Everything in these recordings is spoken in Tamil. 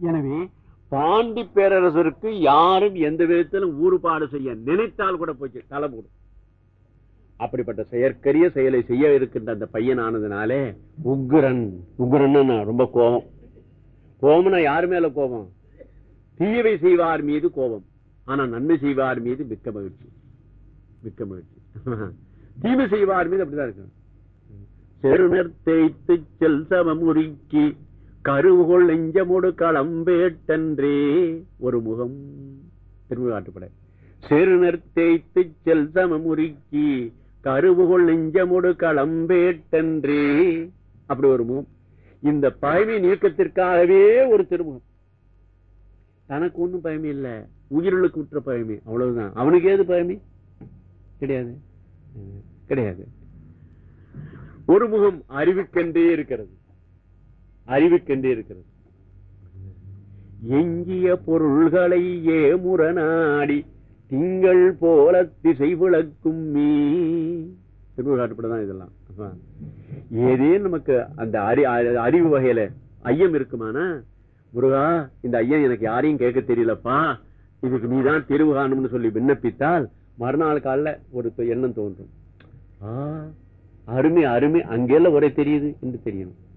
எனவே பாண்டி பேரரசருக்கு யாரும் எந்த விதத்திலும் ஊறுபாடு செய்ய நினைத்தால் கூட போச்சு தலை போடும் அப்படிப்பட்ட செயற்கரிய செயலை செய்ய இருக்கின்ற அந்த பையன் ஆனதுனாலே உக்ரன் உக்ரன் ரொம்ப கோபம். கோபம்னா யார் மேல கோபம்? தீவை செய்வார் மீது கோபம். ஆனா நன்மை செய்வார் மீது மிக்க மகிழ்ச்சி. மிக்க மகிழ்ச்சி. தீமை செய்வார் மீது அப்படிதான் இருக்கு செருணர் தேய்த்து செல் சமமுறுக்கி கருவுகொள் நெஞ்சமுடு களம்பேட்டன்றே. ஒரு முகம். திருமுகாட்டுப்பட செருணர் தேய்த்து செல் சமமுறுக்கி கருவுகொள் நெஞ்சமுடு களம்பேட்டன்றே. அப்படி ஒரு முகம். இந்த பழமை நீக்கத்திற்காகவே ஒரு திருமுகம். தனக்கு ஒன்றும் பயமே இல்லை. உயிர்களுக்கு உற்ற பயமே அவ்வளவுதான். அவனுக்கு ஏது பயமே கிடையாது. கிடையாது. ஒரு முகம் அறிவுக்கென்றே இருக்கிறது. அறிவுக்கென்றே இருக்கிறது. எங்கிய பொருள்களை ஏமுறநாடி திங்கள் போல திசை விளக்கும் மீ திருவிழாட்டுப்படதான் இதெல்லாம். ஏதே நமக்கு அந்த அறி அறிவு வகையில ஐயம் இருக்குமானா? முருகா இந்த ஐயன் எனக்கு யாரையும் கேட்க தெரியலப்பா. இதுக்கு நீதான் தீர்வு காணும்னு சொல்லி விண்ணப்பித்தால் மறுநாள் காலில் ஒரு எண்ணம் தோன்றும். ஆ, அருமை அருமை அங்கெல்லாம் ஒரே தெரியுது என்று தெரியணும்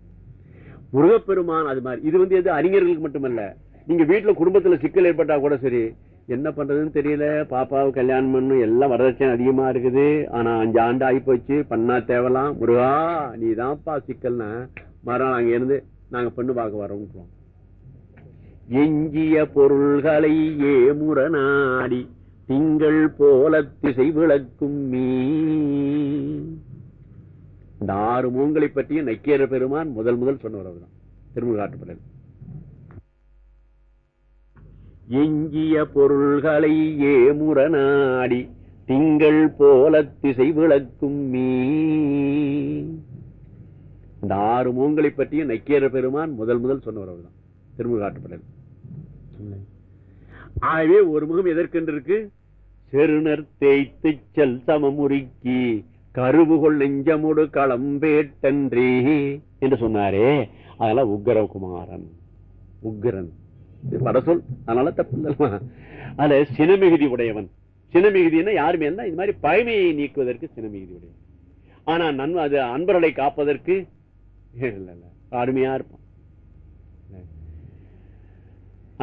முருகப்பெருமான் அது மாதிரி. இது வந்து எது அறிஞர்களுக்கு மட்டுமல்ல. நீங்க வீட்டுல குடும்பத்துல சிக்கல் ஏற்பட்டா கூட சரி. என்ன பண்றதுன்னு தெரியல. பாப்பாவை கல்யாணம் பண்ணும் எல்லாம் வரதட்சணை அதிகமா இருக்குது. ஆனா அஞ்சு ஆண்டு ஆகி போச்சு. பண்ணா தேவலாம். முருகா நீதான்ப்பா சிக்கல்னா. மரம் அங்க இருந்து நாங்க பெண்ணு பார்க்க வரோம் எஞ்சிய பொருள்களை ஏமுறநாடி திங்கள் போல திசை விளக்கும் மீ இந்த ஆறு மூங்களை பற்றியும் நக்கீர பெருமான் முதல் முதல் சொன்னவர் அவர்தான் திருமுகாட்டுப்படல் எஞ்சிய பொருள்களை ஏமுறநாடி திங்கள் போல திசை விளக்கும் மீ இந்த ஆறு மூங்களை பற்றியும் நக்கீர பெருமான் முதல் முதல் சொன்னவர் அவர்தான். திருமுகாட்டுப்படல் ஆகவே ஒரு முகம் எதற்கென்று இருக்கு செருணர் தேய்த்து செல் சமமுறுக்கி கருவுகொள் நெஞ்சமுடு களம்பேட்டன்றே என்று சொன்னாரே. அதெல்லாம் உக்கரகுமாரன் உக்ரன். இது வடசொல் அதனால தப்பு இல்லைமா அதுல சினமிகுதி உடையவன். சினமிகுதினா யாருமே இருந்தா இது மாதிரி பழமையை நீக்குவதற்கு சினமிகுதி உடையவன். ஆனா நன்மை அது அன்பர்களை காப்பதற்கு இல்ல அருமையா இருப்பான்.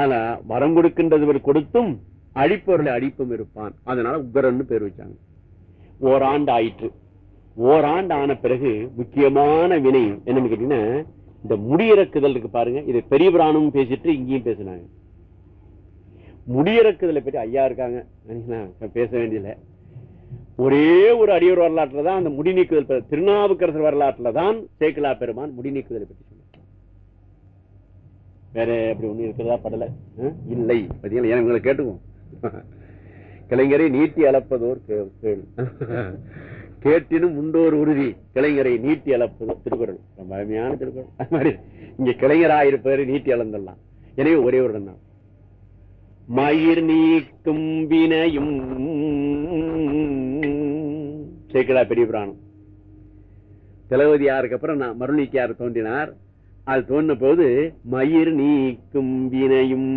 ஆனா வரம் கொடுக்கின்றவர் கொடுத்தும் அழிப்பவர்களை அழிப்பும் இருப்பான். அதனால உக்கரன்னு பேர் வச்சாங்க. ஓராண்டு ஆயிற்று ஓராண்டு ஆன பிறகு முக்கியமான வினை என்னன்னு கேட்டீங்கன்னா இந்த முடியிறக்குதல் இருக்கு பாருங்க இது பெரிய புராணமும் பேசிட்டு இங்கேயும் பேசினாங்க. முடியிறக்குதலை பற்றி ஐயா இருக்காங்க. பேச வேண்டியதில்லை. ஒரே ஒரு அடியோர் வரலாற்றுல தான் அந்த முடி நீக்குதல் திருநாவுக்கரசர் வரலாற்றுல தான் சேக்கலா பெருமான் முடி நீக்குதலை பற்றி சொன்னார். வேற அப்படி ஒண்ணு இருக்கிறதா? படல. இல்லை. பார்த்தீங்களா ஏன் உங்களை கேட்டுக்குவோம்? கலைஞரை நீட்டி அளப்பதோர் கேள். கேட்டினும் உண்டோர் உறுதி. கிளைஞரை நீட்டி அளப்பது திருக்குறள். ரொம்ப அருமையான திருக்குறள். அது மாதிரி இங்க கிளைஞராயிருப்பவரை நீட்டி அளந்துடலாம் எனவே ஒரே ஒரு தான் மயிர் நீக்கும் வினையும் சேக்கலா பெரிய புராணம். திலகவதியாருக்கு அப்புறம் நான் மருளிக்கார் தோன்றினார். அது தோன்றின போது மயிர் நீக்கும் வினையும்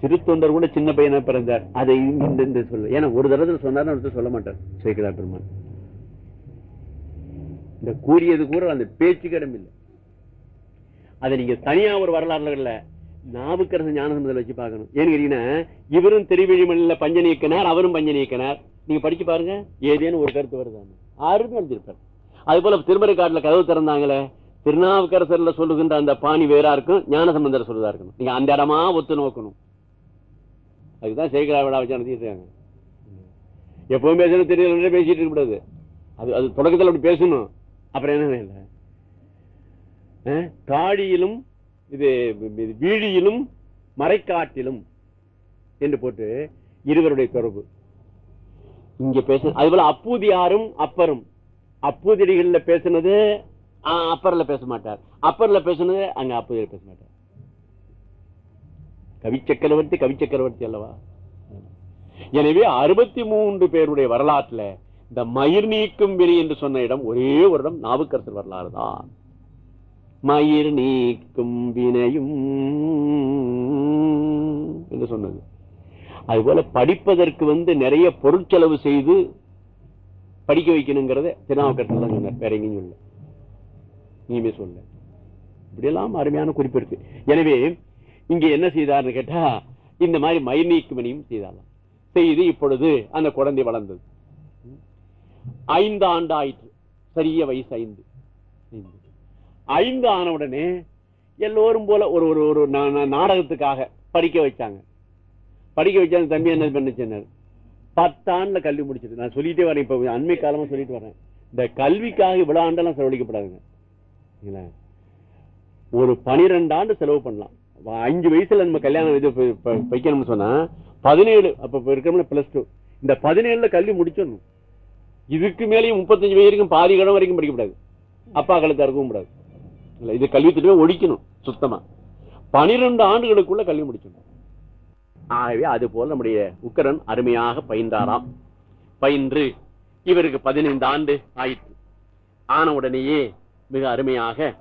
சிறு தொண்டர் கூட சின்ன பையனா பிறந்தார். அதை இந்த இந்த சொல்ல ஏன்னா ஒரு தடவை சொன்னார் ஒருத்தர் சொல்ல மாட்டார் சேக்கலா பெருமான் இந்த கூறியது கூட அந்த பேச்சுக்கு இடம் அதை நீங்க தனியா ஒரு வரலாறுல நாவுக்கரசு ஞானசம்பந்தத்தில் வச்சு பார்க்கணும். ஏன்னு கேட்டீங்கன்னா இவரும் திருவழிமணில பஞ்ச நீக்கினார் அவரும் பஞ்ச நீக்கினார் நீங்க படிச்சு பாருங்க ஏதேன்னு ஒரு கருத்து வருதாங்க ஆறுமே எழுதியிருப்பார். அது போல திருமறை கதவு திறந்தாங்களே திருநாவுக்கரசர்ல சொல்லுகின்ற அந்த பாணி வேறா இருக்கும் ஞானசம்பந்தர் சொல்லுதா இருக்கணும். நீங்க அந்த இடமா ஒத்து நோக்கணும். அதுதான் சேகரா விழா வச்சு நடத்திட்டு எப்பவும் பேசணும் தெரியல பேசிட்டு இருக்க கூடாது. அது அது தொடக்கத்தில் அப்படி பேசணும். அப்புறம் என்ன இல்லை அஹ், காடியிலும் இது வீழியிலும் மறைக்காட்டிலும் என்று போட்டு இருவருடைய தொடர்பு. இங்க பேச அது போல அப்பூதியாரும் அப்பரும். அப்பூதிரிகள்ல பேசுனது அப்பர்ல பேச மாட்டார். அப்பர்ல பேசுனது அங்க அப்பூதியில் பேச மாட்டார். கவிச்சக்கரவர்த்தி கவிச்சக்கரவர்த்தி அல்லவா? எனவே அறுபத்தி மூன்று பேருடைய வரலாற்றுல இந்த மயிர் நீக்கும் வெளி என்று சொன்ன இடம் ஒரே ஒரு இடம் நாவுக்கரசர் வரலாறு தான். மயிர் நீக்கும் வினையும் என்று சொன்னது. அதுபோல படிப்பதற்கு வந்து நிறைய பொருட்செலவு செய்து படிக்க வைக்கணுங்கிறத திருநாவுக்கரசர் தான் சொன்னார். வேற எங்கேயும் சொல்ல நீமே சொல்ல இப்படியெல்லாம் அருமையான குறிப்பு இருக்கு. எனவே இங்க என்ன செய்தார்னு கேட்டா இந்த மாதிரி மயிர் நீக்குமணியும் செய்தாராம் செய்து இப்பொழுது அந்த குழந்தை வளர்ந்தது. ஐந்து ஆண்டு ஆயிற்று சரிய வயசு ஐந்து. ஐந்து. ஆன உடனே எல்லோரும் போல ஒரு ஒரு ஒரு நா- நாடகத்துக்காக படிக்க வச்சாங்க. படிக்க வச்சா தம்பி என்ன பண்ணுச்சுன்னாரு பத்தாண்டுல கல்வி முடிச்சது நான் சொல்லிட்டே வரேன் இப்ப அண்மை காலமா சொல்லிட்டு வரேன். இந்த கல்விக்காக இவ்வளவு ஆண்டெல்லாம் செலவழிக்கப்படாதுங்க ஒரு பனிரெண்டு ஆண்டு செலவு பண்ணலாம். அஞ்சு வயசுல நம்ம கல்யாணம் இது வைக்கணும்னு சொன்னா பதினேழு அப்ப இருக்கிற பிளஸ் டூ இந்த பதினேழுல கல்வி முடிச்சிடணும். இதுக்கு மேலேயும் முப்பத்தஞ்சு வயசு வரைக்கும் பாதி கடம் வரைக்கும் படிக்கக்கூடாது அப்பா கழுத்து அறுக்கவும் கூடாது. இல்ல இது கல்வி திட்டமே ஒழிக்கணும் சுத்தமா. பனிரெண்டு ஆண்டுகளுக்குள்ள கல்வி முடிச்சிடணும். ஆகவே அது போல நம்முடைய உக்கரன் அருமையாக பயின்றாராம். பயின்று இவருக்கு பதினைந்து ஆண்டு ஆயிற்று. ஆன உடனேயே மிக அருமையாக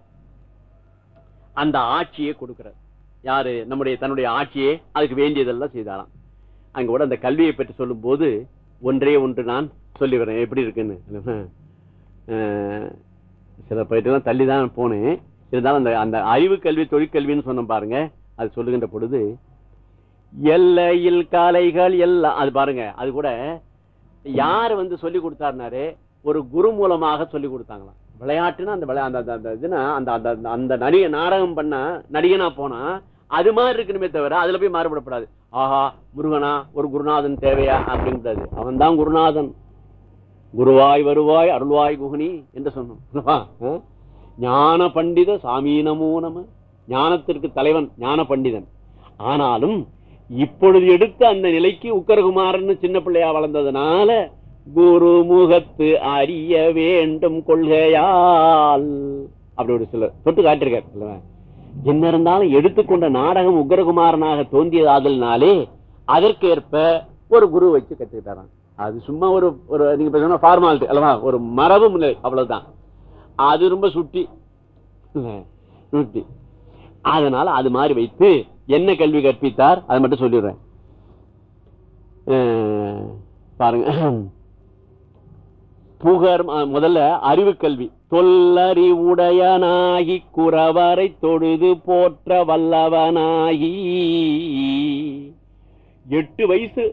அந்த ஆட்சியை கொடுக்கிறார். யாரு? நம்முடைய தன்னுடைய ஆட்சியை அதுக்கு வேண்டியதெல்லாம் செய்தாராம். அங்க கூட அந்த கல்வியை பற்றி சொல்லும் போது ஒன்றே ஒன்று நான் சொல்லி வரேன் எப்படி இருக்குன்னு? சில போயிட்டுலாம் தள்ளி தான் போனேன். இருந்தாலும் அந்த அந்த அறிவு கல்வி தொழிற்கல்வின்னு சொன்னோம் பாருங்க. அது சொல்லுகின்ற பொழுது எல்லையில் காலைகள் எல்லாம் அது பாருங்க அது கூட யார் வந்து சொல்லி கொடுத்தாருனாரு? ஒரு குரு மூலமாக சொல்லி கொடுத்தாங்களாம். விளையாட்டுன்னா அந்த அந்த அந்த- அந்த இதுனா அந்த அந்த அந்த- அந்த நடிகை நாடகம் பண்ணா நடிகனா போனா அது மாதிரி இருக்கணுமே தவிர அதுல போய் மாறுபடப்படாது. ஆஹா முருகனா ஒரு குருநாதன் தேவையா அப்படின்றது. அவன் தான் குருநாதன். குருவாய் வருவாய் அருள்வாய் குகனி என்று சொன்னோம். ஆ? ஞான பண்டித சாமி நம ஞானத்திற்கு தலைவன் ஞான பண்டிதன். ஆனாலும் இப்பொழுது எடுத்த அந்த நிலைக்கு உக்கரகுமாரன்னு சின்ன பிள்ளையா வளர்ந்ததுனால குரு முகத்து அறிய வேண்டும் கொள்கையால். அப்படி ஒரு சிலர். தொட்டு காட்டிருக்காரு என்ன இருந்தாலும் எடுத்துக்கொண்ட நாடகம் உக்ரகுமாரனாக தோன்றியதாதல்னாலே அதற்கேற்ப ஒரு குரு வச்சு கத்துக்கிட்டாராம் அது சும்மா ஒரு ஒரு நீங்க சொன்ன ஃபார்மாலிட்டி அல்லவா? ஒரு மரபு முறை அவ்வளவுதான். அது ரொம்ப சுட்டி சுட்டி. அதனால அது மாதிரி வைத்து என்ன கல்வி கற்பித்தார்? அதை மட்டும் சொல்லிடுறேன். பாருங்க. புகர் முதல்ல அறிவு கல்வி. தொல்லறிவுடையனாகி குறவரை தொழுது போற்ற வல்லவனாகி. எட்டு வயசு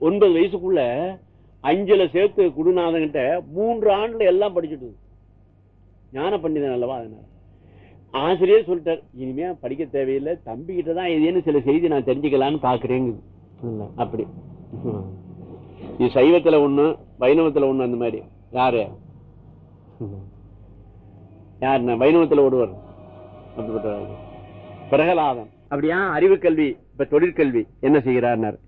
ஒன்பது வயசுக்குள்ள அஞ்சில் சேர்த்து குருநாதன்கிட்ட மூன்று ஆண்டுல எல்லாம் படிச்சுட்டு ஞான பண்டிதன் அல்லவா அதனால. ஆசிரியர் சொல்லிட்டார் இனிமே படிக்க தேவையில்லை தம்பிக்கிட்ட தான் ஏதேன்னு சில செய்தி நான் தெரிஞ்சுக்கலான்னு பாக்குறேங்குது. அப்படி. இது சைவத்துல ஒண்ணு வைணவத்துல ஒண்ணு அந்த மாதிரி. யாரு? யார் வைணவத்தில் ஒருவர். அப்படிப்பட்டவர். பிரகலாதன். அப்படியா? அறிவு கல்வி இப்ப தொழிற்கல்வி என்ன செய்கிறார்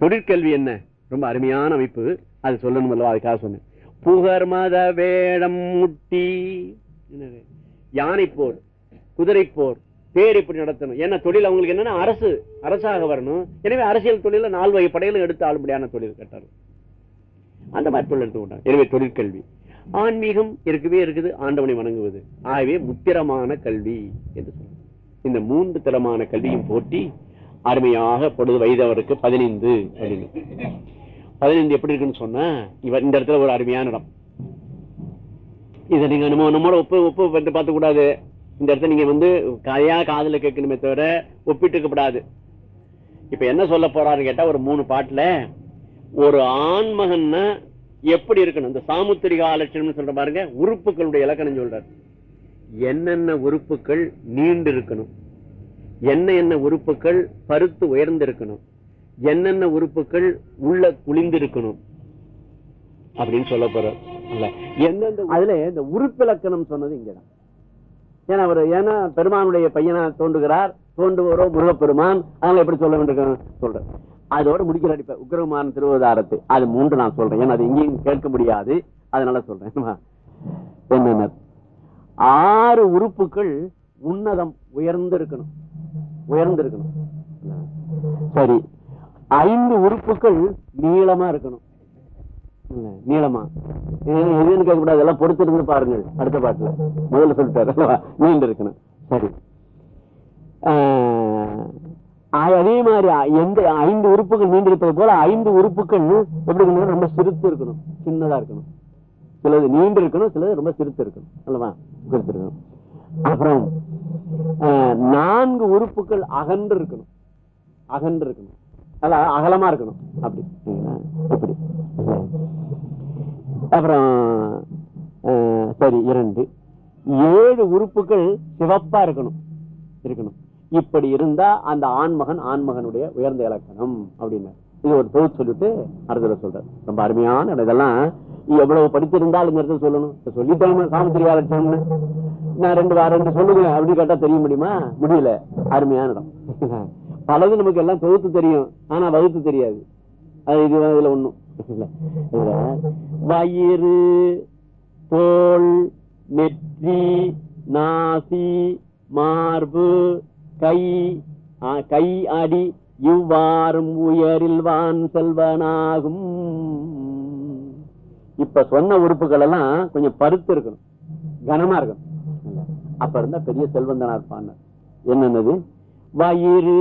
தொழிற்கல்வி என்ன? ரொம்ப அருமையான அமைப்பு. அது சொல்லணும் அல்லவா? அதுக்காக சொன்னேன். புகர் மத வேடம் முட்டி யானை போர் குதிரை போர் பேர் இப்படி நடத்தணும். ஏன்னா தொழில் அவங்களுக்கு என்னன்னா அரசு அரசாக வரணும். எனவே அரசியல் தொழில நாலு வகை படையிலும் எடுத்து ஆளும்படியான தொழில் கட்டாரு அந்த மாதிரி தொழில் எடுத்துக்கிட்டாங்க எனவே தொழிற்கல்வி ஆன்மீகம் இருக்கவே இருக்குது ஆண்டவனை வணங்குவது. ஆகவே முத்திரமான கல்வி என்று சொல்றேன் இந்த மூன்று தரமான கல்வியும் போட்டி அருமையாக பொழுது வயதவருக்கு பதினைந்து அப்படின்னு பதினைந்து எப்படி இருக்குன்னு சொன்னா இவர் இந்த இடத்துல ஒரு அருமையான இடம். இதை நீங்க நம்ம நம்மளோட ஒப்பு ஒப்பு வந்து பார்த்து கூடாது இந்த இடத்துல நீங்க வந்து கதையா காதல கேட்கணுமே தவிர ஒப்பிட்டுக்கப்படாது இப்ப என்ன சொல்ல போறாருன்னு கேட்டா ஒரு மூணு பாட்டுல ஒரு ஆண்மகன்னா எப்படி இருக்கணும்? இந்த சாமுத்திரிகா லட்சணம்னு சொல்ற பாருங்க உறுப்புகளுடைய இலக்கணம் சொல்றாரு. என்னென்ன உறுப்புகள் நீண்டு இருக்கணும்? என்ன என்ன உறுப்புகள் பருத்து உயர்ந்து இருக்கணும் என்னென்ன உறுப்புகள் உள்ள குளிந்திருக்கணும்? அப்படின்னு சொல்ல போறார். எந்தெந்த அதுல இந்த உறுப்பிலக்கணம் சொன்னது இங்கதான். ஏன்னா அவர் ஏன்னா பெருமானுடைய பையனா தோன்றுகிறார். தோன்றுவரோ முருகப்பெருமான். அதனால எப்படி சொல்ல வேண்டும் சொல்றேன். அதோட முடிக்கிற இப்ப உக்ரகுமாரன் திருவதாரத்து. அது மூன்று நான் சொல்றேன். ஏன்னா அது எங்கேயும் கேட்க முடியாது. அதனால சொல்றேன். என்னென்ன? ஆறு உறுப்புகள் உன்னதம் உயர்ந்திருக்கணும். உயர்ந்திருக்கணும். சரி. ஐந்து உறுப்புகள் நீளமா இருக்கணும். நீளமா. இது எதுன்னு கேட்கக்கூடாது எல்லாம் பொறுத்திருந்து பாருங்க. அடுத்த பாட்டுல. முதல்ல சொல்லிட்டாரு நீண்டு இருக்கணும். சரி. ஆஹ், அதே மாதிரி எந்த ஐந்து உறுப்புகள் நீண்டிருப்பது போல ஐந்து உறுப்புகள் எப்படி இருக்கணும்? ரொம்ப சிறுத்து இருக்கணும். சின்னதா இருக்கணும். சிலது நீண்டு இருக்கணும் சிலது ரொம்ப சிறுத்து இருக்கணும். அல்லவா சிறுத்து அப்புறம் ஆஹ், நான்கு உறுப்புகள் அகன்று இருக்கணும். அகன்று இருக்கணும். அல்ல அகலமா இருக்கணும். அப்படி. அப்படி. அப்புறம் ஆஹ், சரி இரண்டு. ஏழு உறுப்புகள் சிவப்பா இருக்கணும். இருக்கணும். இப்படி இருந்தா அந்த ஆண்மகன் ஆண்மகனுடைய உயர்ந்த இலக்கணம் அப்படின்னு இது ஒரு தொகுத்து சொல்லிட்டு அடுத்தது சொல்றாரு. ரொம்ப அருமையான இடம். இதெல்லாம் எவ்வளவு படித்திருந்தால் இந்த இடத்துல சொல்லணும். இப்ப சொல்லிட்டோம் சாமுத்திரிகா லட்சணம்னு நான் ரெண்டு வா- ரெண்டு சொல்லுங்க அப்படின்னு கேட்டா தெரிய முடியுமா? முடியல. அருமையான இடம் பலது நமக்கு எல்லாம் தொகுத்து தெரியும். ஆனா வகுத்து தெரியாது. அது இது இதுல ஒண்ணும். வயிறு தோல் நெற்றி நாசி மார்பு கை கை அடி இவ்வாறும் உயரில் வான் செல்வனாகும். இப்ப சொன்ன உறுப்புகள் எல்லாம் கொஞ்சம் பருத்து இருக்கணும். கனமா இருக்கணும். அப்ப இருந்தா பெரிய செல்வந்தனா இருப்பான் என்னன்னது? வயிறு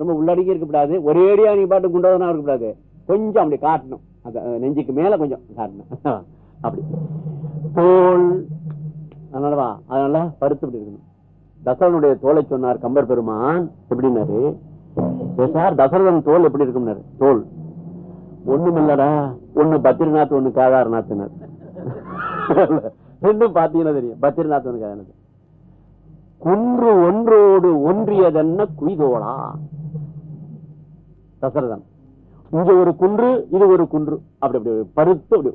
ரொம்ப உள்ளடங்கி இருக்கக்கூடாது. ஒரேடியா நீ பாட்டு குண்டதனா இருக்கக்கூடாது. கொஞ்சம் அப்படி காட்டணும். நெஞ்சுக்கு மேல கொஞ்சம் காட்டணும். அப்படி. தோல் அதனாலவா? அதனால பருத்து இப்படி இருக்கணும். தசரனுடைய தோலை சொன்னார் கம்பர் பெருமான் எப்படின்னாரு? சார் தசரதன் தோல் எப்படி இருக்கும்னாரு? தோல். ஒண்ணும் இல்லடா. ஒண்ணு பத்ரிநாத் ஒண்ணு கேதார்நாத்னார். ரெண்டும் பாத்தீங்கன்னா தெரியும். பத்ரிநாத் ஒண்ணு கேதார்நாத் குன்று ஒன்றோடு ஒன்றியதென்ன குய்தோளா? தசரதன். இங்க ஒரு குன்று இது ஒரு குன்று. அப்படி அப்படி பருத்து அப்படி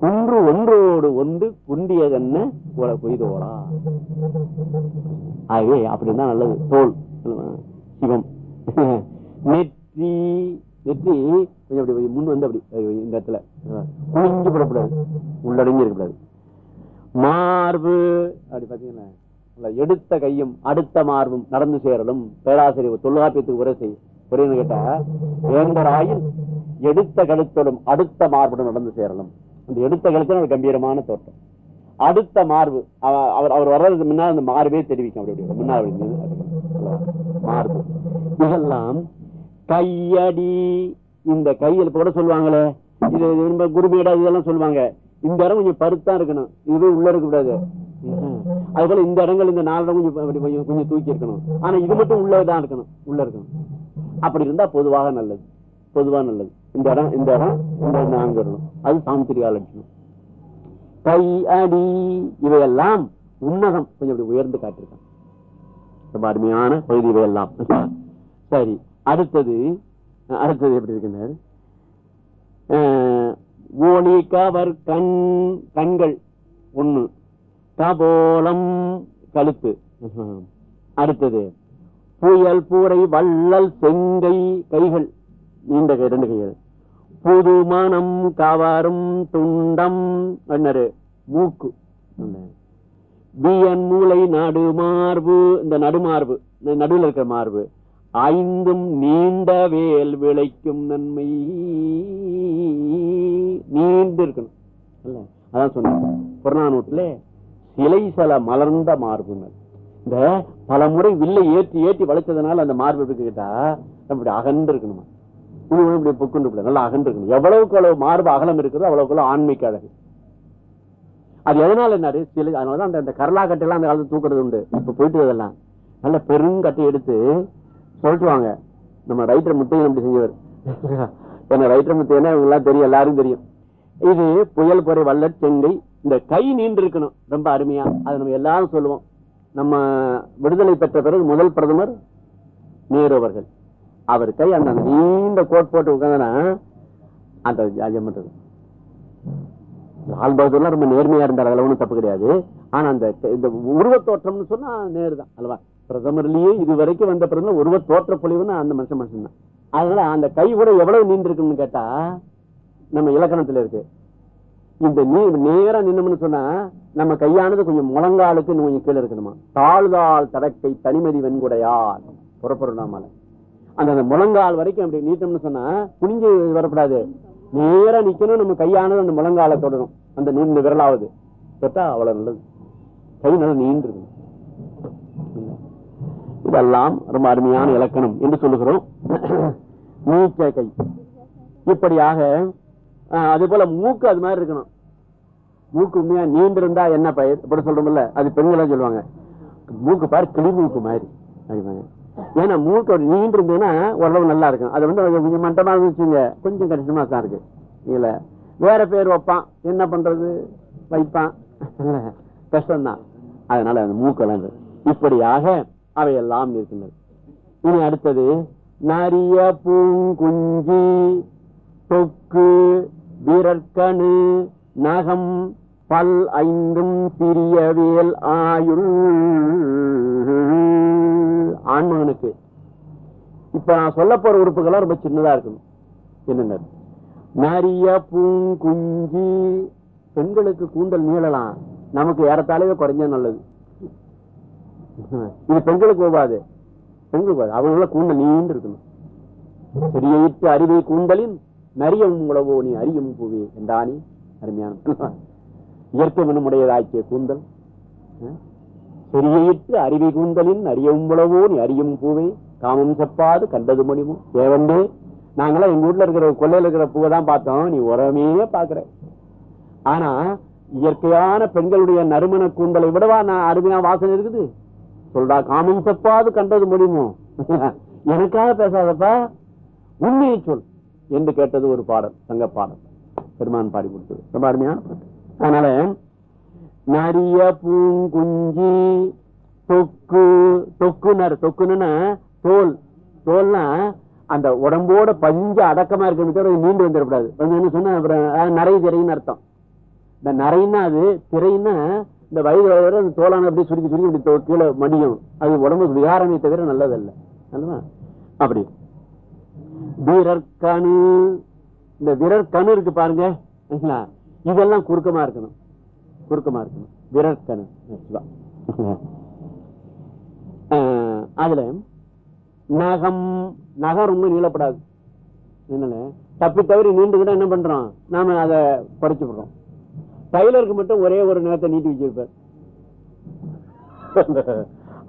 குன்று ஒன்றோடு ஒன்று குண்டியதென்ன பொய்தோடா ஆகவே அப்படின்னா நல்லது. தோல் சிவம். நெற்றி நெற்றி கொஞ்சம் அப்படி முன் வந்து அப்படி இந்த இடத்துல. குனிஞ்சு போடக்கூடாது. உள்ளடங்கி இருக்கக்கூடாது. மார்பு அப்படி பாத்தீங்கன்னா எடுத்த கையும் அடுத்த மார்பும் நடந்து சேரலும் பேராசிரியர் தொல்காப்பியத்துக்கு உரை செய்யும். புரியுது கேட்டா? வேந்தராயில் எடுத்த கழுத்தோடும் அடுத்த மார்புடன் நடந்து சேரலும் அந்த எடுத்த கழுத்தலும் ஒரு கம்பீரமான தோட்டம் அடுத்த மார்பு அவர் அவர் வர்றதுக்கு முன்னால் அந்த மார்பே தெரிவிக்கும். அப்படி முன்னாள் மார்பு. இதெல்லாம் கையடி இந்த கையில் கூட சொல்லுவாங்களே. இது ரொம்ப குருமேடா இதெல்லாம் சொல்லுவாங்க. இந்த இடம் கொஞ்சம் பருத்தா இருக்கணும். இதுவே உள்ள இருக்க கூடாது. அதுபோல இந்த இடங்கள் இந்த நாலு இடம் அப்படி கொஞ்சம் கொஞ்சம் தூக்கி இருக்கணும். ஆனா இது மட்டும் உள்ளதான் இருக்கணும். உள்ள இருக்கணும். அப்படி இருந்தா பொதுவாக நல்லது. பொதுவா நல்லது. இந்த இடம் இந்த இடம் இந்த இடம் நான்கு வரணும் அது சாமுத்திரிகா லட்சணம் கை அடி இவையெல்லாம் உன்னதம். கொஞ்சம் அப்படி உயர்ந்து காட்டிருக்கான் ரொம்ப அருமையான பகுதி இவையெல்லாம். சரி அடுத்தது அடுத்தது எப்படி இருக்கின்றார்? ஓலி கவர் கண் கண்கள். ஒண்ணு. கபோலம் கழுத்து. அடுத்தது. புயல் பூரை வள்ளல் செங்கை கைகள் நீண்ட கை ரெண்டு கைகள். புது மனம் கவரும் துண்டம் அண்ணரு மூக்கு. வியன் மூளை நடுமார்பு இந்த நடுமார்பு இந்த நடுவில் இருக்கிற மார்பு. ஐந்தும் நீண்ட வேல் விளைக்கும் நன்மை. நீண்டு இருக்கணும். அதான் சொன்ன புறநானூட்டுல சிலை சில மலர்ந்த மார்புன்னு இந்த பல முறை வில்லை ஏற்றி ஏற்றி வளைச்சதுனால அந்த மார்பு எப்படி கேட்டா அப்படி அகன்று இருக்கணுமா இப்படி புக்குண்டு நல்லா அகன்று இருக்கணும் எவ்வளவுக்கு அளவு மார்பு அகலம் இருக்குதோ அவ்வளவுக்கு அவ்வளவு ஆண்மைக்கு அழகு. அது எதனால என்ன சில அதனாலதான் அந்த அந்த கரலா கட்டையெல்லாம் அந்த காலத்துல தூக்குறது உண்டு. இப்ப போயிட்டு அதெல்லாம் நல்ல பெருங்கட்டை எடுத்து சொல்லிட்டுவாங்க. நம்ம ரைட்டர் முத்தையும் அப்படி செஞ்சவர் என்ன ரைட்டர் முத்தையனா இவங்க எல்லாம் தெரியும் எல்லாரும் தெரியும். இது புயல் பொறை வல்ல செங்கை. இந்த கை நீண்டு இருக்கணும் ரொம்ப அருமையா. அதை நம்ம எல்லாரும் சொல்லுவோம். நம்ம விடுதலை பெற்ற பிறகு முதல் பிரதமர் நேரு அவர்கள். அவர் கை அந்த நீண்ட கோட் போட்டு உட்காந்தனா அந்த ராஜ்யம் பண்றது லால் பகதூர்லாம் ரொம்ப நேர்மையா இருந்தார். அதுல ஒண்ணும் தப்பு கிடையாது. ஆனா அந்த இந்த உருவத் தோற்றம்னு சொன்னா நேரு தான். அல்லவா? பிரதமர்லயே இது வரைக்கும் வந்த பிரதமர் உருவ தோற்ற பொழிவுன்னு அந்த மனுஷன் மனுஷன் தான் அதனால அந்த கை கூட எவ்வளவு நீண்டிருக்குன்னு கேட்டா நம்ம இலக்கணத்துல இருக்கு. இந்த நீர் நேரா நின்னோம்னு சொன்னா நம்ம கையானது கொஞ்சம் முழங்காலுக்கு கொஞ்சம் கீழே இருக்கணுமா? தாழ்தாள் தடக்கை தனிமதி வெண்குடையார் புறப்பொருளாமல அந்த அந்த முழங்கால் வரைக்கும் அப்படி நீட்டம்னு சொன்னா குனிஞ்சு வரக்கூடாது நேரா நிக்கணும் நம்ம கையானது அந்த முழங்கால தொடரும். அந்த நீண்ட விரலாவது. தொட்டா அவ்வளவு நல்லது. கை நல்லா நீண்டு இதெல்லாம் ரொம்ப அருமையான இலக்கணம் என்று சொல்லுகிறோம். நீச்ச கை. இப்படியாக அது போல மூக்கு அது மாதிரி இருக்கணும். மூக்கு உண்மையா நீண்டிருந்தா என்ன பயிர் இப்படி சொல்றோம்ல அது பெண்களா சொல்லுவாங்க. மூக்கு பாரு கிளி மூக்கு மாதிரி அப்படிம்பாங்க. ஏன்னா மூக்கு ஒரு நீண்டு இருந்ததுன்னா ஓரளவு நல்லா இருக்கும். அது வந்து கொஞ்சம் மட்டமா இருந்துச்சுங்க. கொஞ்சம் கஷ்டமா தான் இருக்கு. இல்ல வேற பேர் வைப்பான். என்ன பண்றது? வைப்பான். கஷ்டம்தான். அதனால அந்த மூக்கெல்லாம் இப்படியாக அவையெல்லாம் இருக்கின்றது. இனி அடுத்தது நரிய பூங்குஞ்சி தொக்கு வீரற்கணு நகம் பல் ஐந்தும் சிறியவேல் ஆயுள். ஆண்மகனுக்கு இப்ப நான் சொல்ல போற உறுப்புகள்லாம் ரொம்ப சின்னதா இருக்கணும். என்னங்க நரிய பூங்குஞ்சி பெண்களுக்கு கூந்தல் நீளலாம். நமக்கு ஏறத்தாலே குறைஞ்சா நல்லது. இது பெண்களுக்கு போகாது பெண்களுக்கு போகாது அவங்கள கூந்தல் நீண்டு இருக்கணும். பெரியயிற்று அறிவை கூந்தலின் நரியம் உழவோ நீ அறியும் பூவே என்றானே. அருமையான இயற்கை மனமுடையதாக்கிய கூந்தல் பெரியயிற்று அறிவை கூந்தலின் அறியவும் உழவோ நீ அறியும் பூவே. காமம் செப்பாது கண்டது மணிமோ தேவண்டே நாங்களாம் எங்க வீட்டுல இருக்கிற கொள்ளையில இருக்கிற பூவை தான் பார்த்தோம். நீ உரமே பாக்குற ஆனா இயற்கையான பெண்களுடைய நறுமண கூந்தலை விடவா நான் அருமையா வாசனை இருக்குது? சொல்றா காமம் செப்பாது கண்டது முடியுமோ எனக்காக பேசாதப்பா. உண்மையை சொல். என்று கேட்டது ஒரு பாடல் சங்க பாடல். பெருமான் பாடி கொடுத்தது. ரொம்ப அருமையா? அதனால நரிய பூங்குஞ்சி தொக்கு தொக்குனர் தொக்குன்னா தோல். தோல்னா அந்த உடம்போட பஞ்சு அடக்கமா இருக்கிற தவிர நீண்டு வந்துடக்கூடாது. வந்து என்ன சொன்னா அப்புறம் அஹ், நரை திரைன்னு அர்த்தம். இந்த நரைன்னா அது திரைன்னா இந்த வயது வயது அந்த தோலான அப்படியே சுருக்கி சுருக்கி இப்படி கீழே மடியும். அது உடம்புக்கு விகாரமே தவிர நல்லதல்ல. அல்லவா அப்படி. வீரர்கணு இந்த விரற்கணு இருக்கு பாருங்க. இதெல்லாம் குறுக்கமா இருக்கணும். குறுக்கமா இருக்கணும். விரற்கணு அதுல நகம் நகம் ரொம்ப நீளப்படாது. என்னல தப்பி தவறி நீண்டுதுன்னா என்ன பண்றோம்? நாம அதை படிச்சு விடுறோம். டைலருக்கு மட்டும் ஒரே ஒரு நிலத்தை நீட்டி வச்சிருப்பார்.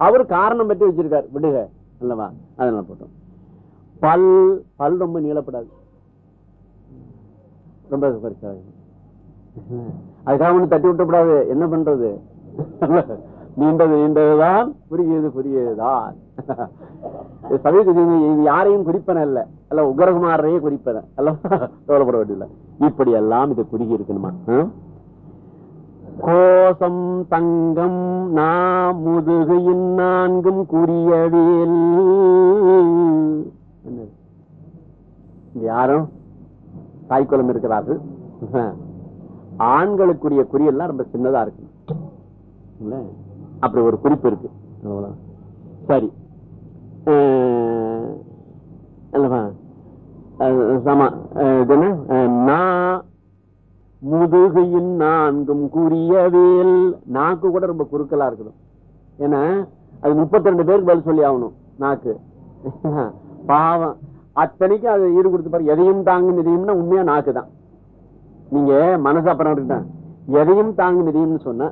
அவர் காரணம் பற்றி வச்சிருக்கார். விடுக அல்லவா? அதனால போட்டோம். பல் பல் ரொம்ப நீளப்படாது. ரொம்ப அதுக்காக ஒண்ணு தட்டி விட்டப்படாது என்ன பண்றது? நீண்டது நீண்டதுதான் புரியது புரியதுதான் சமயத்துக்கு இது யாரையும் குறிப்பன இல்ல. அல்ல உக்ரகுமாரையே குறிப்பன அல்ல கவலைப்பட வேண்டியதில்லை. இப்படி எல்லாம் இதை குறுகி இருக்கணுமா கோசம் தங்கம் நா முதுகையின் நான்கும் குறியவேல் யாரும் தாய்க்குளம் இருக்கிறார்கள். ஆண்களுக்குரிய குறியெல்லாம் ரொம்ப சின்னதா இருக்கு. இல்ல? அப்படி ஒரு குறிப்பு இருக்கு. சரி. அல்லவா இது என்ன? முதுகையின் நான்கும் கூறியவேல். நாக்கு கூட ரொம்ப குறுக்கலா இருக்கணும். ஏன்னா அது முப்பத்தி ரெண்டு பேருக்கு பதில் சொல்லி ஆகணும். நாக்கு. பாவம். அத்தனைக்கும் அது ஈடு கொடுத்து பாரு. எதையும் தாங்கும் இதையும்னா உண்மையா நாக்கு தான் நீங்க மனசு அப்புறம் இருக்கட்டும் எதையும் தாங்கும் இதையும்னு சொன்ன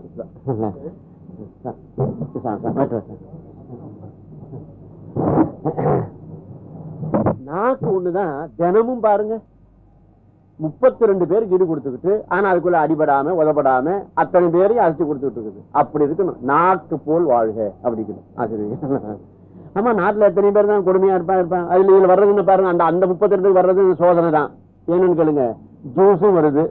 நாக்கு ஒண்ணுதான். தினமும் பாருங்க. முப்பத்தி ரெண்டு பேருக்கு ஈடு கொடுத்துக்கிட்டு ஆனா அதுக்குள்ள அடிபடாம உதப்படாம அத்தனை பேரையும் அரைச்சு கொடுத்துட்டு இருக்குது. அப்படி இருக்கணும். நாக்கு போல் வாழ்க அப்படிக்கணும் ஆசிரியர். ஆமா நாட்டுல எத்தனை பேர் தான் கொடுமையா இருப்பான் இருப்பான் அதுல இதுல வர்றதுன்னு பாருங்க அந்த அந்த முப்பத்தி ரெண்டு வர்றது சோதனை தான். என்னன்னு கேளுங்க. ஜூஸும் வருது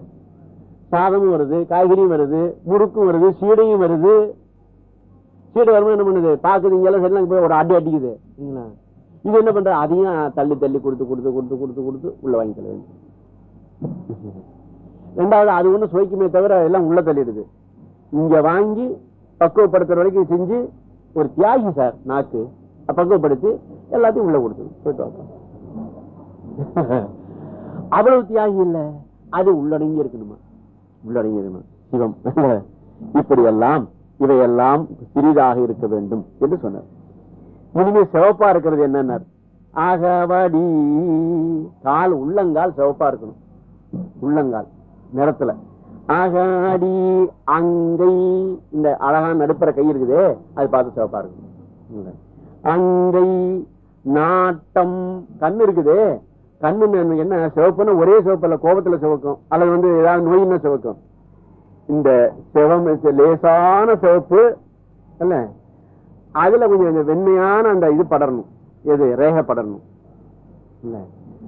சாதமும் வருது காய்கறியும் வருது முறுக்கும் வருது சீடையும் வருது. சீடை வரும்போது என்ன பண்ணுது? பாக்குது இங்கெல்லாம் சரி போய் ஒரு அடி அடிக்குது. சரிங்களா? இது என்ன பண்ற? அதையும் தள்ளி தள்ளி கொடுத்து கொடுத்து கொடுத்து கொடுத்து கொடுத்து உள்ள வாங்கி தள்ள வேண்டும் ரெண்டாவது அது ஒண்ணு சுவைக்குமே தவிர எல்லாம் உள்ள தள்ளிடுது. இங்க வாங்கி பக்குவப்படுத்துற வரைக்கும் செஞ்சு ஒரு தியாகி சார் நாக்கு. பக்குவப்படுத்தி எல்லாத்தையும் உள்ள கொடுத்து போயிட்டு அவ்வளவு தியாகி இல்ல. அது உள்ளடங்கி இருக்கணுமா? உள்ளடங்கி இருக்கணும். சிவம். இப்படி எல்லாம் இவையெல்லாம் சிறிதாக இருக்க வேண்டும் என்று சொன்னார். இனிமே சிவப்பா இருக்கிறது என்னன்னார்? அகவடி. கால் உள்ளங்கால் சிவப்பா இருக்கணும். உள்ளங்கால் நிறத்துல. அகடி அங்கை இந்த அழகான நடுப்புற கை இருக்குதே அது பார்த்து சிவப்பா இருக்கணும். அங்கை நாட்டம். கண்ணு இருக்குதே. கண்ணு என்ன? சிவப்புன்னு ஒரே சிவப்பில் கோபத்தில் கோபத்துல சிவக்கும். அல்லது வந்து ஏதாவது நோயின்னு சிவக்கும். இந்த சிவம் லேசான சிவப்பு இல்ல? அதுல கொஞ்சம் கொஞ்சம் வெண்மையான அந்த இது படரணும். எது? ரேகை படரணும். இல்ல?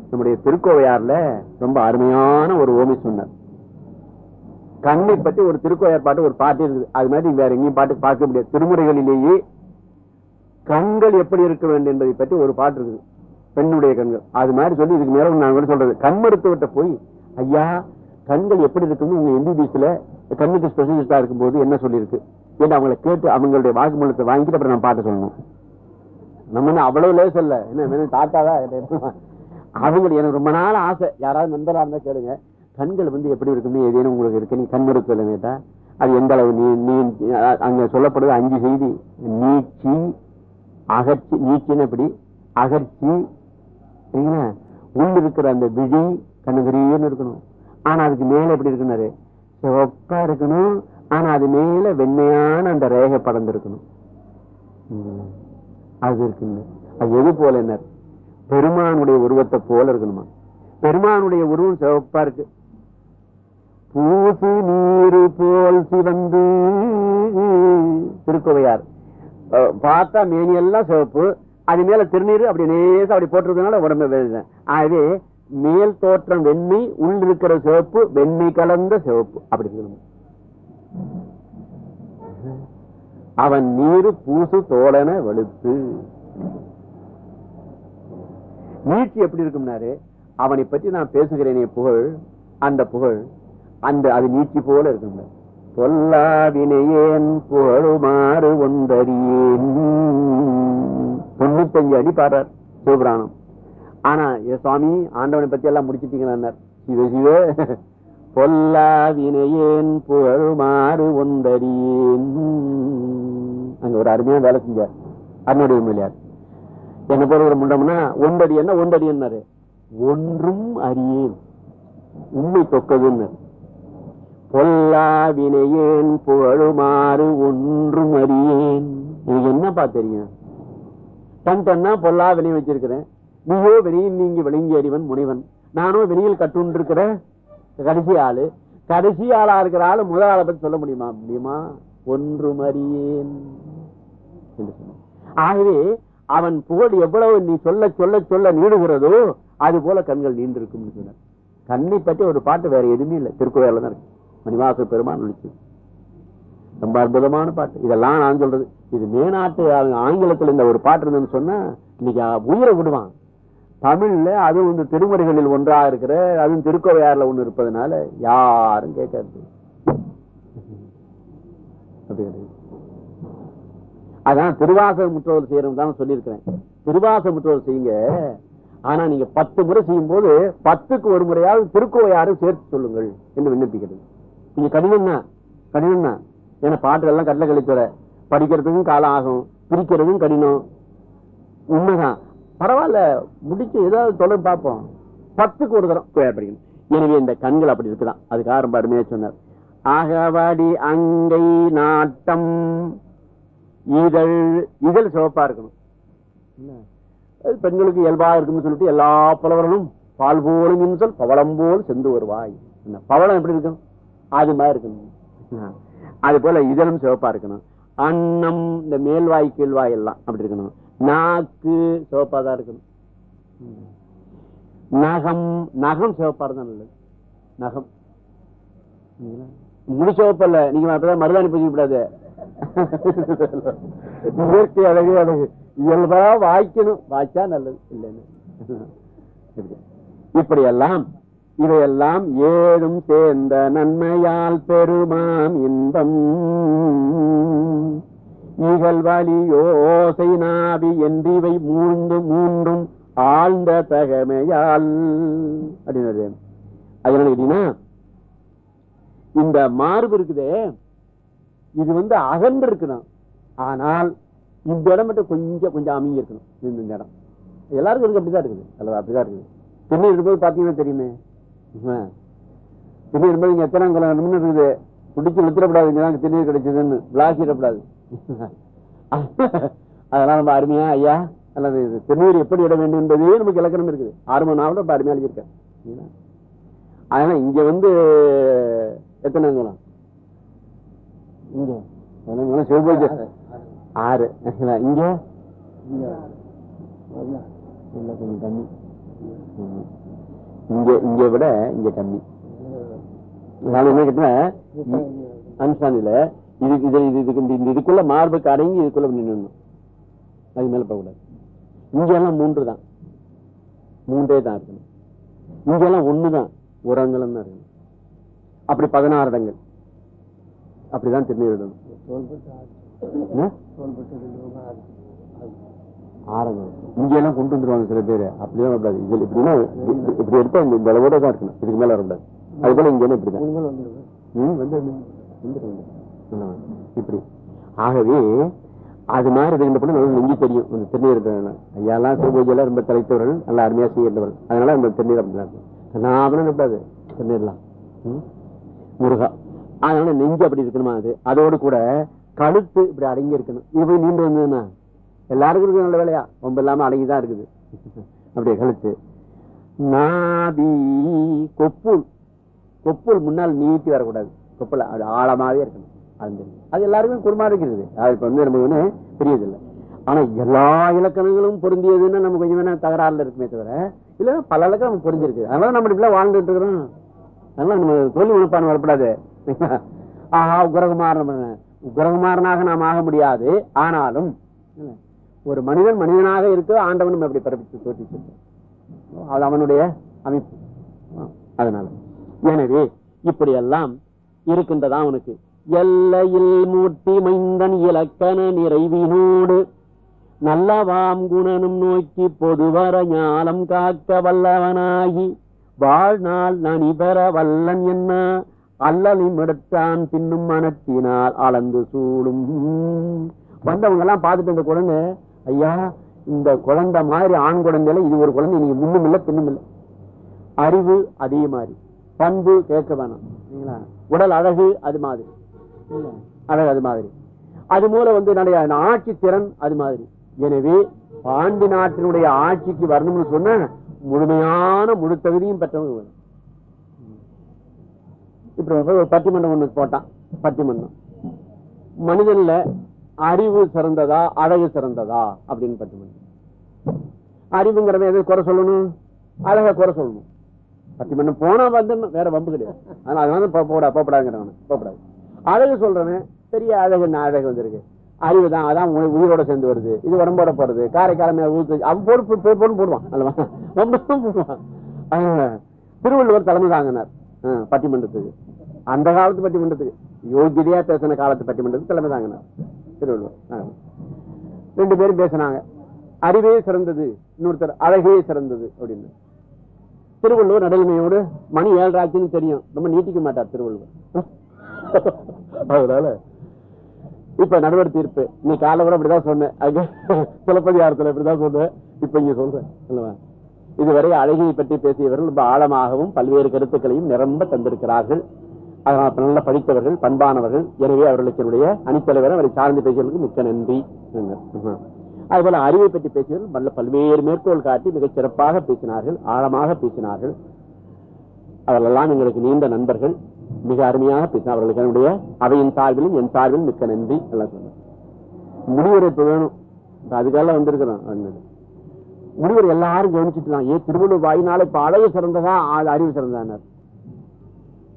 நம்முடைய திருக்கோவையார்ல ரொம்ப அருமையான ஒரு ஓமி சொன்னார். கண்ணை பற்றி ஒரு திருக்கோவையார் பாட்டு ஒரு பாட்டு இருக்குது. அது மாதிரி வேற எங்கேயும் பாட்டு பார்க்க முடியாது. திருமுறைகளிலேயே கண்கள் எப்படி இருக்க வேண்டும் என்பதை பற்றி ஒரு பாட்டு இருக்குது. பெண்ணுடைய கண்கள். அது மாதிரி சொல்லி இதுக்கு மேல நான் கூட சொல்றது. கண் மருத்துவத்தை போய் ஐயா கண்கள் எப்படி இருக்குன்னு உங்க எம்பிபிஎஸ்ல கண்ணுக்கு ஸ்பெஷலிஸ்டா இருக்கும்போது என்ன சொல்லியிருக்கு? என்று அவங்களை கேட்டு அவங்களுடைய வாக்குமூலத்தை வாங்கிட்டு அப்புறம் நான் பாட்டு சொல்லணும். நம்ம அவ்வளவு லேஸ் இல்ல. என்ன வேணும் தாத்தாவா? அவங்க எனக்கு ரொம்ப நாள் ஆசை. யாராவது நண்பரா இருந்தா கேளுங்க. கண்கள் வந்து எப்படி இருக்குன்னு ஏதேனும் உங்களுக்கு இருக்கு. நீ கண் மருத்துவம் கேட்டா அது எந்த அளவு நீ நீ அங்க சொல்லப்படுது அஞ்சு செய்தி. நீச்சி அகற்சி நீச்சின்னு எப்படி சரிங்களா? உள்ள இருக்கிற அந்த விழி கண்ணுகரியன்னு இருக்கணும். ஆனா அதுக்கு மேல எப்படி இருக்கணும் சிவப்பா இருக்கணும். ஆனா அது மேல வெண்மையான அந்த ரேகை படந்து இருக்கணும் அது இருக்குங்க. அது எது போல என்ன பெருமானுடைய உருவத்தை போல இருக்கணுமா? பெருமானுடைய உருவம் சிவப்பா இருக்கு. பூசு நீரு போல் சிவந்து திருக்கோவையார். பார்த்தா மேனி எல்லாம் சிவப்பு அது மேல திருநீர் அப்படி நேசா அப்படி போட்டிருக்கனால உடம்பு ஆகவே மேல் தோற்றம் வெண்மை உள் இருக்கிற சிவப்பு வெண்மை கலந்த சிவப்பு அப்படி சொல்லணும். அவன் நீரு பூசு தோழன வெளுத்து நீட்சி எப்படி இருக்கும்னாரு அவனை பற்றி நான் பேசுகிறேனே புகழ் அந்த புகழ் அந்த அது நீட்சி போல இருக்கும். பொல்லாவினையேன் புகழுமாறு ஒன்றறியேன் தொண்ணூத்தஞ்சு அடி பாடுறார் சிவபுராணம். ஆனா ஏ சுவாமி ஆண்டவனை பத்தி எல்லாம் முடிச்சிட்டீங்களா சிவ சிவ பொல்லாவினையேன் புகழுமாறு ஒன்றறியேன் அங்க ஒரு அருமையா வேலை செஞ்சார். அருணுடைய மொழியார் என்ன போல ஒரு முண்டம்னா ஒன்றடி என்ன ஒன்றடி என்னாரு ஒன்றும் அறியேன். உண்மை தொக்கதுன்னு பொல்லாவினையேன் புகழுமாறு ஒன்றும் அறியேன் எனக்கு என்னப்பா தெரியும்? தன் தன்னா பொல்லா வினை வச்சிருக்கிறேன். நீயோ வெளியில் நீங்கி விளங்கி அறிவன் முனைவன். நானோ வெளியில் கட்டுண்டு கடைசி ஆளு. கடைசி ஆளா இருக்கிற ஆளு முதல் ஆளை பத்தி சொல்ல முடியுமா? முடியுமா? ஒன்றும் அறியேன் என்று ஆகவே அவன் புகழ் எவ்வளவு நீ சொல்ல சொல்ல சொல்ல நீடுகிறதோ அது போல கண்கள் நீண்டிருக்கும் சொன்னார் கண்ணை பற்றி ஒரு பாட்டு வேற எதுவுமே இல்லை. திருக்குறள் தான் இருக்கு. மணிவாச பெருமான் நினைச்சு ரொம்ப அற்புதமான பாட்டு. இதெல்லாம் நான் சொல்றது. இது மேநாட்டு ஆங்கிலத்தில் இந்த ஒரு பாட்டு இருந்ததுன்னு சொன்னா இன்னைக்கு உயிரை விடுவான் தமிழ்ல அது வந்து திருமுறைகளில் ஒன்றா இருக்கிற அதுவும் திருக்கோவையாறுல ஒண்ணு இருப்பதனால யாரும் கேட்காது அப்படி அதான் திருவாசக முற்றோர் செய்யணும் தான் சொல்லியிருக்கிறேன். திருவாசக முற்றோர் செய்யுங்க. ஆனா நீங்க பத்து முறை செய்யும் போது பத்துக்கு ஒரு முறையாவது திருக்கோவையாரும் சேர்த்து சொல்லுங்கள் என்று விண்ணப்பிக்கிறது. நீங்க கடினம் தான் கடினம் தான் ஏன்னா பாட்டு எல்லாம் கடல படிக்கிறதுக்கும் காலம் ஆகும். பிரிக்கிறதும் கடினம். உண்மைதான். பரவாயில்ல. முடிச்சு ஏதாவது தொடர் பார்ப்போம். பத்துக்கு ஒரு தரம் படிக்கணும். எனவே இந்த கண்கள் அப்படி இருக்குதான். அதுக்காக ரொம்ப அருமையா சொன்னார். அகவடி அங்கை நாட்டம். இதழ் இதழ் சிவப்பா இருக்கணும். பெண்களுக்கு இயல்பா இருக்கும்னு சொல்லிட்டு எல்லா புலவர்களும் பால் போலும் இன்சொல் பவளம் போல் சென்று வருவாய். என்ன? பவளம் எப்படி இருக்கும்? அது மாதிரி இருக்கணும். அது போல இதழும் சிவப்பா இருக்கணும். அன்னம் இந்த மேல்வாய் கீழ்வாய் எல்லாம் அப்படி இருக்கணும். நாக்கு சிவப்பா தான் இருக்கணும். நகம் நகம் சிவப்பா இருந்தா நல்லது. நகம். முழு சிவப்பல்ல நீங்க அப்பதான் மருதாணி பூஜை கூடாது இயற்கை அழகு அழகு. இயல்பா வாய்க்கணும். வாய்ச்சா நல்லது. இல்லைன்னு. இப்படி. இப்படியெல்லாம் இவையெல்லாம் ஏழும் சேர்ந்த நன்மையால் பெருமாம் இன்பம். இகழ்வழி யோசை நாவி என்றிவை மூழ்ந்து மூன்றும் ஆழ்ந்த தகமையால். அப்படின்னு அதனால கேட்டீங்கன்னா இந்த மார்பு இருக்குதே இது வந்து அகன்று இருக்கணும். ஆனால் இந்த இடம் மட்டும் கொஞ்சம் கொஞ்சம் அமைங்க இருக்கணும் இந்த இடம். எல்லாருக்கும் இருக்கு அப்படிதான் இருக்குது. அப்படிதான் இருக்குது. திருநீர் இருக்கும்போது பாத்தீங்கன்னா தெரியுமே திடீர் திருநீர் இங்க எத்தனை கிலோமீட்டர் இருக்குது? குடிச்சு விழுத்துடக்கூடாது இங்கதான் திருநீர் கிடைச்சதுன்னு. விளாசிடப்படாது அதெல்லாம் ரொம்ப அருமையா ஐயா. அல்லது இது திருநீர் எப்படி இட வேண்டும் என்பதே நமக்கு இலக்கணம் இருக்குது. ஆறு மணி நாவல ரொம்ப அருமையா எழுதியிருக்கேன் அதனால இங்க வந்து எத்தனை அங்குலம் இங்க. சிவபூஜை ஆறு. இங்க? கொஞ்சம் தண்ணி. இங்க இங்க விட இங்க கம்மி. நான் என்ன கேட்டேன் அனுஷ்டானில இது இது இதுக்கு இந்த- இதுக்குள்ள மார்புக்கு அடங்கி இதுக்குள்ள நின்று அது மேல போகக்கூடாது. இங்க எல்லாம் மூன்று தான். மூன்றே தான் இருக்கணும். இங்க எல்லாம் ஒண்ணுதான் ஒரு அங்கலம் தான் இருக்கணும். அப்படி பதினாறு இடங்கள். அப்படிதான் திருநீர் விடணும் ஆரம்பம். இங்க எல்லாம் கொண்டு வந்துருவாங்க சில பேர். அப்படிதான் வரக்கூடாது. இதுல இப்படின்னா இப்படி- இப்படி எடுத்தா இந்த இந்த அளவோட தான் இருக்கணும். இதுக்கு மேல வரக்கூடாது. அது போல இங்க எல்லாம் இப்படிதான். இப்படி. ஆகவே அது மாதிரி இருக்கின்ற நமக்கு நெஞ்சு தெரியும். இந்த திருநீர் ஐயாலாம் சிவபூஜையெல்லாம் ரொம்ப தலைத்தவர்கள். நல்லா அருமையா செய்கின்றவர்கள் அதனால அந்த திருநீர் இருக்கும். நான் கூடாது திருநீர்லாம்? முருகா. அதனால நெஞ்சு அப்படி இருக்கணுமா அது? அதோடு கூட கழுத்து இப்படி அடங்கி இருக்கணும். இது போய் நீண்டு வந்ததுன்னா எல்லாருக்கும் இருக்கு நல்ல வேலையா? ரொம்ப இல்லாம அடங்கிதான் இருக்குது. அப்படியே கழிச்சு நாபி கொப்புள். கொப்புள் முன்னால் நீட்டி வரக்கூடாது. கொப்புல அது ஆழமாவே இருக்கணும். அது அது எல்லாருக்கும் குருமா இருக்கிறது. அது இப்ப வந்து நமக்கு வந்து இல்லை ஆனா எல்லா இலக்கணங்களும் பொருந்தியதுன்னு நம்ம கொஞ்சம் வேணா தகராறுல இருக்குமே தவிர இல்ல பல இலக்கம் நமக்கு பொருந்திருக்கு அதனால நம்ம இப்படி வாழ்ந்துட்டு இருக்கிறோம். அதனால நம்ம தோல்வி உணப்பான வரக்கூடாது ஆஹா உக்ரகுமாரன் உக்ரகுமாரனாக நாம் ஆக முடியாது. ஆனாலும் ஒரு மனிதன் மனிதனாக இருக்க ஆண்டவன் அப்படி பிறப்பித்து தோற்றிச்சிருக்கோம் அது அவனுடைய அமைப்பு. அதனால. எனவே இப்படியெல்லாம் இருக்கின்றதா அவனுக்கு? எல்லையில் மூர்த்தி மைந்தன் இலக்கண நிறைவினோடு நல்லவாம் குணனும் நோக்கி பொதுவர ஞானம் காக்க வல்லவனாகி வாழ்நாள் நனி பெற வல்லன் என்ன? அல்லலிம் எடுத்தான் பின்னும் மனத்தினால் அளந்து சூடும். வந்தவங்க எல்லாம் பார்த்துட்டு இந்த குழந்தை ஐயா இந்த குழந்தை மாதிரி ஆண் குழந்தையில இது ஒரு குழந்தை நீங்க முன்னும் இல்லை பின்னும் இல்லை அறிவு அதே மாதிரி. பண்பு கேட்க வேணாம். சரிங்களா? உடல் அழகு அது மாதிரி. அழகு அது மாதிரி. அது மூலம் வந்து நிறைய ஆட்சி திறன் அது மாதிரி. எனவே பாண்டி நாட்டினுடைய ஆட்சிக்கு வரணும்னு சொன்ன முழுமையான முழு தகுதியும் பெற்றவங்க வேணும் இப்ப ஒரு பட்டிமன்றம் ஒண்ணு போட்டான். பட்டிமன்றம். மனிதன்ல அறிவு சிறந்ததா அழகு சிறந்ததா அப்படின்னு பட்டிமன்றம் அறிவுங்கிறத எதை குறை சொல்லணும்? அழகை குறை சொல்லணும். பட்டிமன்றம் போனா வந்து வேற வம்பு கிடையாது. அதனால அதனால போடா போப்படாங்கிறவன் போப்படாது அழகு சொல்றவன் பெரிய அழகு என்ன அழகு வந்திருக்கு? அறிவு தான் அதான் உயிரோட சேர்ந்து வருது. இது உடம்போட போறது. காரைக்காலமே ஊத்து அவன் போடு போ- போடுவான். அல்லவா ரொம்ப போடுவான். திருவள்ளுவர் தலைமை தாங்கினார். ஆஹ், பட்டிமன்றத்துக்கு. அந்த காலத்து பட்டிமன்றத்துக்கு. யோகிதையா பேசின காலத்து பட்டிமன்றத்துக்கு தலைமை தாங்கினார். திருவள்ளுவர். ரெண்டு பேரும் பேசினாங்க. அறிவே சிறந்தது. இன்னொருத்தர் அழகே சிறந்தது அப்படின்னு. திருவள்ளுவர் நடுநிலையோடு மணி ஏழராச்சுன்னு தெரியும். ரொம்ப நீட்டிக்க மாட்டார் திருவள்ளுவர். அதனால இப்ப நடுவர் தீர்ப்பு. நீ காலை கூட அப்படிதான் சொன்னேன். அங்க சிலப்பதிகாரத்துல இப்படிதான் சொன்னேன். இப்ப இங்க சொல்றேன். இதுவரை அழகியை பற்றி பேசியவர்கள் ரொம்ப ஆழமாகவும் பல்வேறு கருத்துக்களையும் நிரம்ப தந்திருக்கிறார்கள். அதனால் நல்ல படித்தவர்கள் பண்பானவர்கள். எனவே அவர்களுக்கு என்னுடைய அணித்தலைவர் அவரை சார்ந்து பேசியவர்களுக்கு மிக்க நன்றி. அதுபோல அறிவை பற்றி பேசியவர்கள் நல்ல பல்வேறு மேற்கோள் காட்டி மிகச் சிறப்பாக பேசினார்கள் ஆழமாக பேசினார்கள். அவர்களெல்லாம் எங்களுக்கு நீண்ட நண்பர்கள். மிக அருமையாக பேசினார். அவர்களுக்கு என்னுடைய அவையின் சார்பிலும் என் சார்பிலும் மிக்க நன்றி. எல்லாம் சொன்னார். முடிவுரைப்பு வேணும். அதுக்காக அதுக்கெல்லாம் வந்திருக்கிறோம். முடிவர் எல்லாரும் கவனிச்சுட்டு தான் ஏ திருவள்ளுவர் வாயினால இப்ப அழகு சிறந்ததா? அறிவு சிறந்தானார்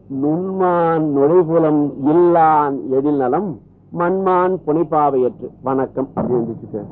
நுண்மான் நுழைபுலம் இல்லான் எழில் நலம் மண்மான் புனைப்பாவையற்று. வணக்கம். அப்படி இருந்துச்சு